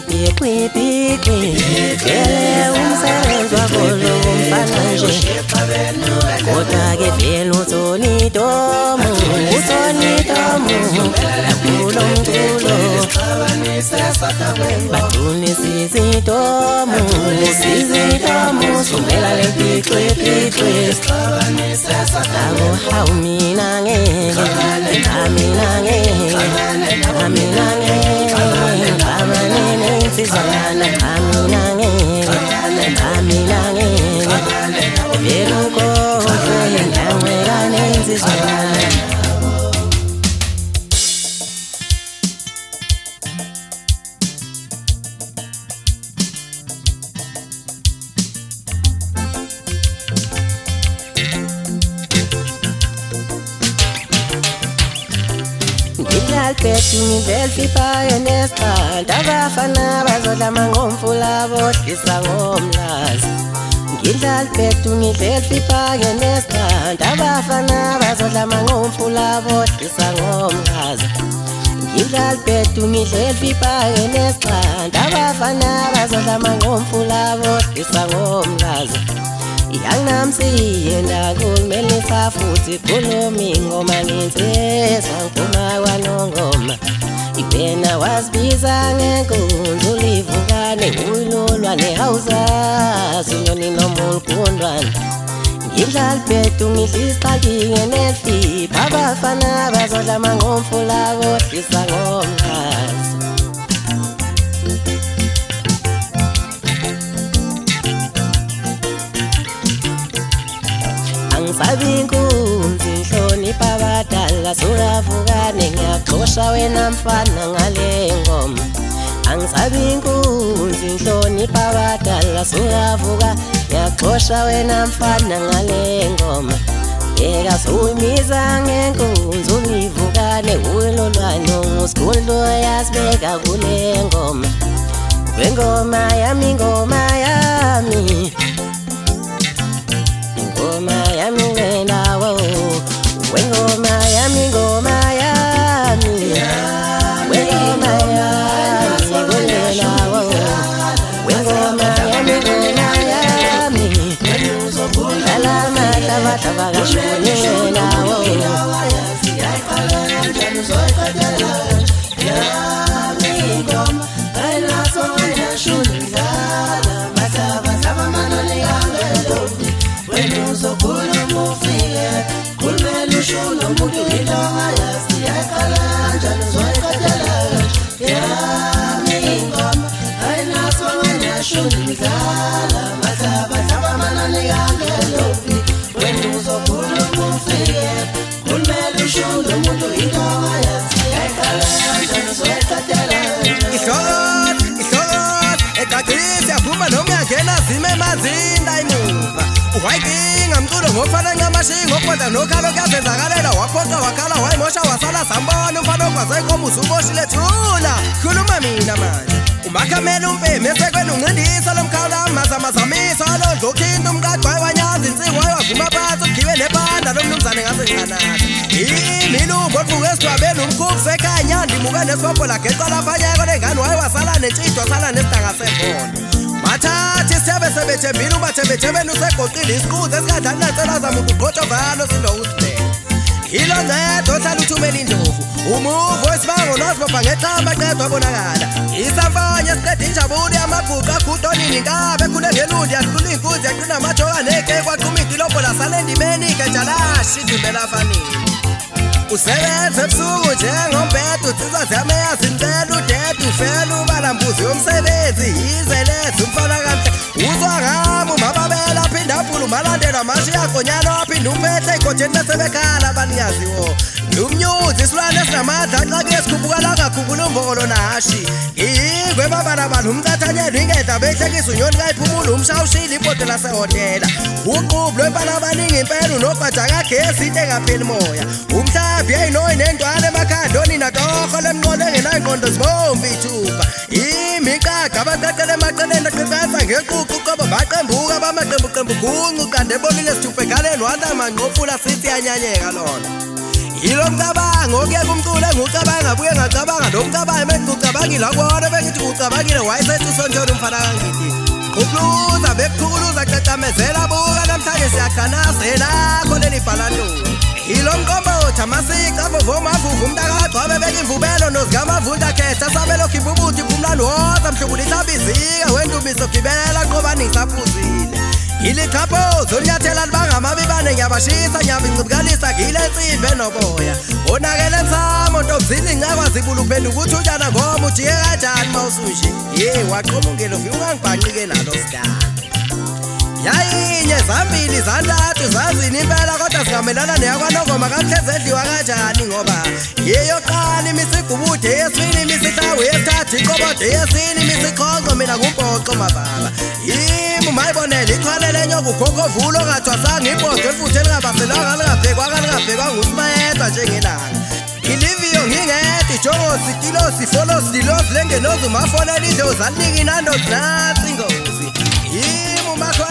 piqwipiqwi vele umsebenzi wakho lo umfana nje kodwa-ke vele uthonitomo uthonitomo kulo mculo batunisizitomo sizitomo sumela lempiqwipiqwi akuhawu mina ngeke amina ngeke Ngilalphethu ngivelfifayo nesithanda abafana bazodlama ngomfula bodlisa ngomlazi Ngidlalphethu ngidlelfifayo nesithanda abafana bazodlama ngomfula bodlisa ngomlazi Ngidlalphethu ngidlelfifayo nesithanda abafana bazodlama ngomfula bodlisa ngomlazi yanginamsiye ndakumelisa futhi khuluma ingoma nginsesa ngiphuma kwanongoma. Ibena wasibiza ngenkunzi ulivukane ululwa nehawuzazi unyoni nomulukundwana ngidlalibhedu ngidlisaqinge nelfipha abafana bazodlama ngomfula kodlisa ngomkhazi angisabi inkunzi nhlonipha abadala sukavukane ngiyaxosha wena mfana ngale ngoma. Angisabi inkunzi nhlonipha abadala sukavuka ngiyaxosha wena mfana ngale ngoma. Bheka suyimiza ngenkunzi ulivukane ulolwano ngusigundlo yasibeka kule ngoma. Kwengoma yami ngoma yami. Egagcisa yaphuma noma uyangena zime emazinda imuva wayinkinga mculo ngofana ncamashinga okwenza nokhalo kuyazenzakalela waphoqa wakhala wayimosha wasala sambona umfana ogwazekomo usuboshile thula khuluma mina manje. Umakhamela umpeme esekwena uncindisa lomkhawula mazamazamisa alondlokhinda umqaqwayi wanyaza insiko wayewavuma phansi ukhiwe nebanda lomnumzane ngase ngiqanata esigwabeni umkhuphu sekhanya ndimuke nesibopho lageca laphanyeko nengane wayewasala nentshidwa sala nesidanga sevondo bathatha isithebe sebethembile ubathembethebeni usegoqile isiquzi esikadlani nansela zamuntu uqothovalo sindo usibhele yilo ncedo ohlala uthumela indlovu umuvo wesibango nosibopha ngeqamba qedwa abonakala isamfanya siqeda injabulo yamaguqa akhudonini inkabe ekhule ngelundi yahlula iy'nkunzi yaqina amathoka neke kwaquma idilobho lasala endimeni-ke njalashi idumbelafanini usebenze ebusuku njengombhede utsisa ziyameyazi nicela udede ufela ubalambuzi yomsebenzi yizelezi umfana kahle uzwa ngami umababela aphinde aphula umalandelwa mashi yagonyana waphinde umphethe ey'godeni besebekhala abaninyaziwo lumnyuzi isilwane esinamandla axake esikhupukala kakhumbula umbokolo nashi ingwe babalabantu umcathanyelo ingedla behlekisa unyoni kayiphumula umshawushile ibote lasehhotela uqubhu lwempala abaningi impela unobhaja kagesi into engapheli moya. Umhlambi eyinoyi nendwane emakhandoni natoho lemnqolo engenayingqondo zibomvu ithupha imiqaqa abaqeqele emaqeleni aqeqesa ngeququ qobo baqembuka bamaqembuqembu guncu kanti ebonile sithupha egaleni wanamanqofula sithi yanyanyeka lona. Yilo mcabango okuyeka umculo engucabanga buye ngacabanga. Lo mcabango bengicucabangile akubona bengithi ucabangile wayesethi usontshona umfana kangidi ukuluza bekukhukuluza cacamezela buka namhlanje siyaganazela kho leli bhalantoni yilo mqombothi amasica avovomavuvu umntakagcobe beka imvubelo nozikamavunda khetha sabelokhu imbubuthi phumlani woza mhlubulisa bizika wendumiso gibela nqobani ngisaphuzile Ilichaphozo unyathela libangamabibane ngiyabashisa ngiyabincibikalisa ngile nsimbe noboya onakele msamo ntobzini ngakwazi buluphenduka ukuthi utshana ngoba ujiye kanjani mawusushi ye waqomungelo ufika ungangibhanqike nalo sikade yayinye zambili zantathu zazini impela kodwa singamelana neyakwanongoma kahleze edliwa kanjani ngoba yeyoqala imisigubude yesibili imisihlawu yesithathu iqobode yesini imisiqhonqo mina kumpoqo mababa yimi libonele ichwane lenye obukhonkovulo ongathwasanga ibhodwe futhi elingabhaselwanga lingabhekwanga lingabhekwa ngusimayedwa njengelanga. Iliviyo ngingedwa ijongosi kilosi folosi dilosi lengenozi umafonela idlozi alinika inandozi natsi ingozi yimumakho